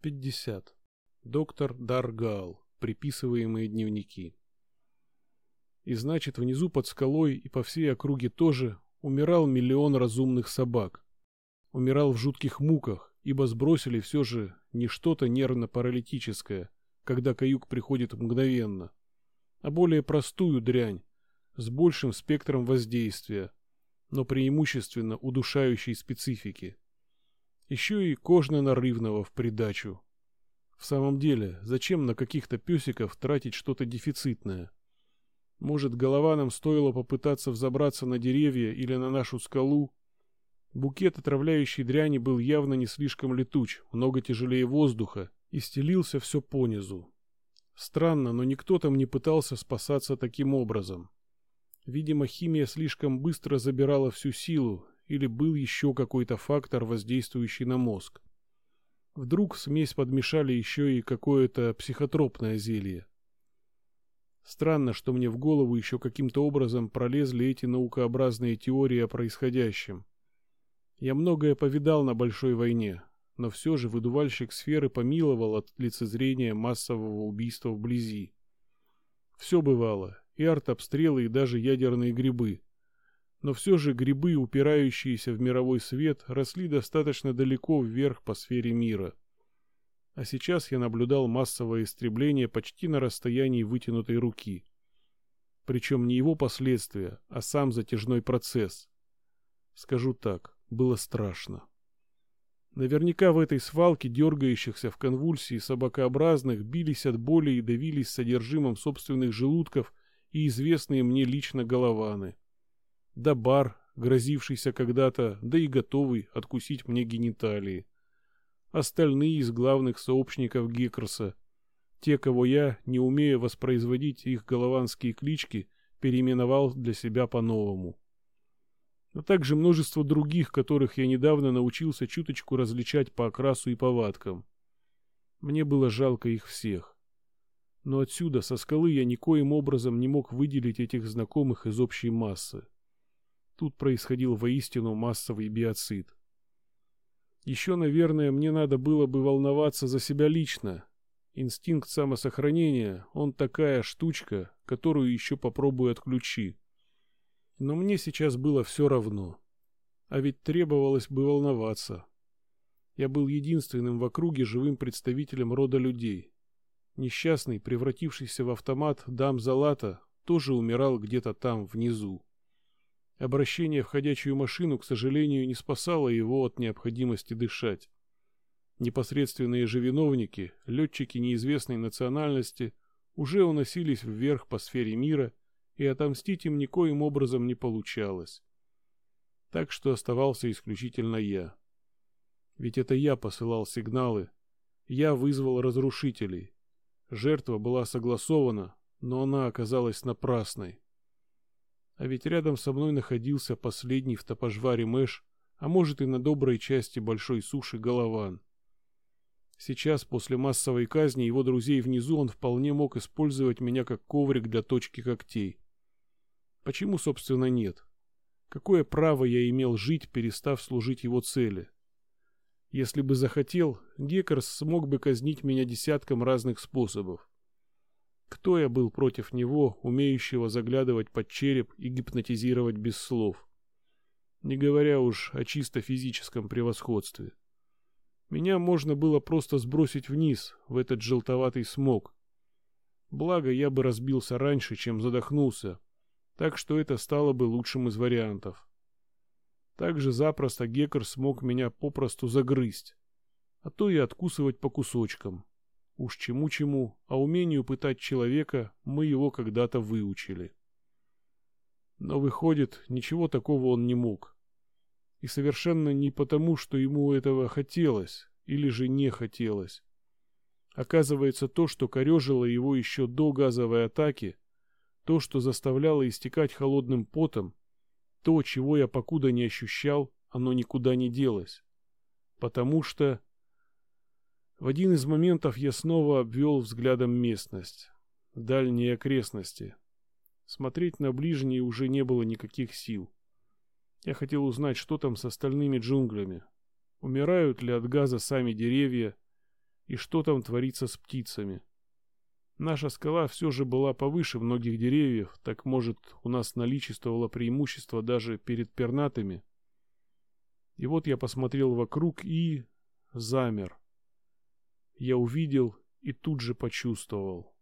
50. Доктор Даргал. Приписываемые дневники. И значит, внизу под скалой и по всей округе тоже умирал миллион разумных собак. Умирал в жутких муках, ибо сбросили все же не что-то нервно-паралитическое, когда каюк приходит мгновенно, а более простую дрянь, с большим спектром воздействия, но преимущественно удушающей специфики еще и кожно-нарывного в придачу. В самом деле, зачем на каких-то песиков тратить что-то дефицитное? Может, голованам стоило попытаться взобраться на деревья или на нашу скалу? Букет отравляющей дряни был явно не слишком летуч, много тяжелее воздуха, и стелился все понизу. Странно, но никто там не пытался спасаться таким образом. Видимо, химия слишком быстро забирала всю силу, или был еще какой-то фактор, воздействующий на мозг. Вдруг в смесь подмешали еще и какое-то психотропное зелье. Странно, что мне в голову еще каким-то образом пролезли эти наукообразные теории о происходящем. Я многое повидал на Большой войне, но все же выдувальщик сферы помиловал от лицезрения массового убийства вблизи. Все бывало, и артобстрелы, и даже ядерные грибы. Но все же грибы, упирающиеся в мировой свет, росли достаточно далеко вверх по сфере мира. А сейчас я наблюдал массовое истребление почти на расстоянии вытянутой руки. Причем не его последствия, а сам затяжной процесс. Скажу так, было страшно. Наверняка в этой свалке дергающихся в конвульсии собакообразных бились от боли и давились содержимым собственных желудков и известные мне лично голованы да бар, грозившийся когда-то, да и готовый откусить мне гениталии. Остальные из главных сообщников Геккерса, те, кого я, не умея воспроизводить их голованские клички, переименовал для себя по-новому. А также множество других, которых я недавно научился чуточку различать по окрасу и повадкам. Мне было жалко их всех. Но отсюда, со скалы, я никоим образом не мог выделить этих знакомых из общей массы. Тут происходил воистину массовый биоцид. Еще, наверное, мне надо было бы волноваться за себя лично. Инстинкт самосохранения, он такая штучка, которую еще попробую отключи. Но мне сейчас было все равно. А ведь требовалось бы волноваться. Я был единственным в округе живым представителем рода людей. Несчастный, превратившийся в автомат дам Залата, тоже умирал где-то там, внизу. Обращение в ходячую машину, к сожалению, не спасало его от необходимости дышать. Непосредственные же виновники, летчики неизвестной национальности, уже уносились вверх по сфере мира, и отомстить им никоим образом не получалось. Так что оставался исключительно я. Ведь это я посылал сигналы, я вызвал разрушителей. Жертва была согласована, но она оказалась напрасной. А ведь рядом со мной находился последний в топожваре Мэш, а может и на доброй части большой суши Голован. Сейчас, после массовой казни его друзей внизу, он вполне мог использовать меня как коврик для точки когтей. Почему, собственно, нет? Какое право я имел жить, перестав служить его цели? Если бы захотел, Геккерс смог бы казнить меня десятком разных способов. Кто я был против него, умеющего заглядывать под череп и гипнотизировать без слов? Не говоря уж о чисто физическом превосходстве. Меня можно было просто сбросить вниз, в этот желтоватый смог. Благо, я бы разбился раньше, чем задохнулся, так что это стало бы лучшим из вариантов. Также запросто Геккер смог меня попросту загрызть, а то и откусывать по кусочкам. Уж чему-чему, а умению пытать человека мы его когда-то выучили. Но выходит, ничего такого он не мог. И совершенно не потому, что ему этого хотелось или же не хотелось. Оказывается, то, что корежило его еще до газовой атаки, то, что заставляло истекать холодным потом, то, чего я покуда не ощущал, оно никуда не делось. Потому что в один из моментов я снова обвел взглядом местность, дальние окрестности. Смотреть на ближние уже не было никаких сил. Я хотел узнать, что там с остальными джунглями. Умирают ли от газа сами деревья? И что там творится с птицами? Наша скала все же была повыше многих деревьев, так может у нас наличествовало преимущество даже перед пернатыми. И вот я посмотрел вокруг и... замер. Я увидел и тут же почувствовал.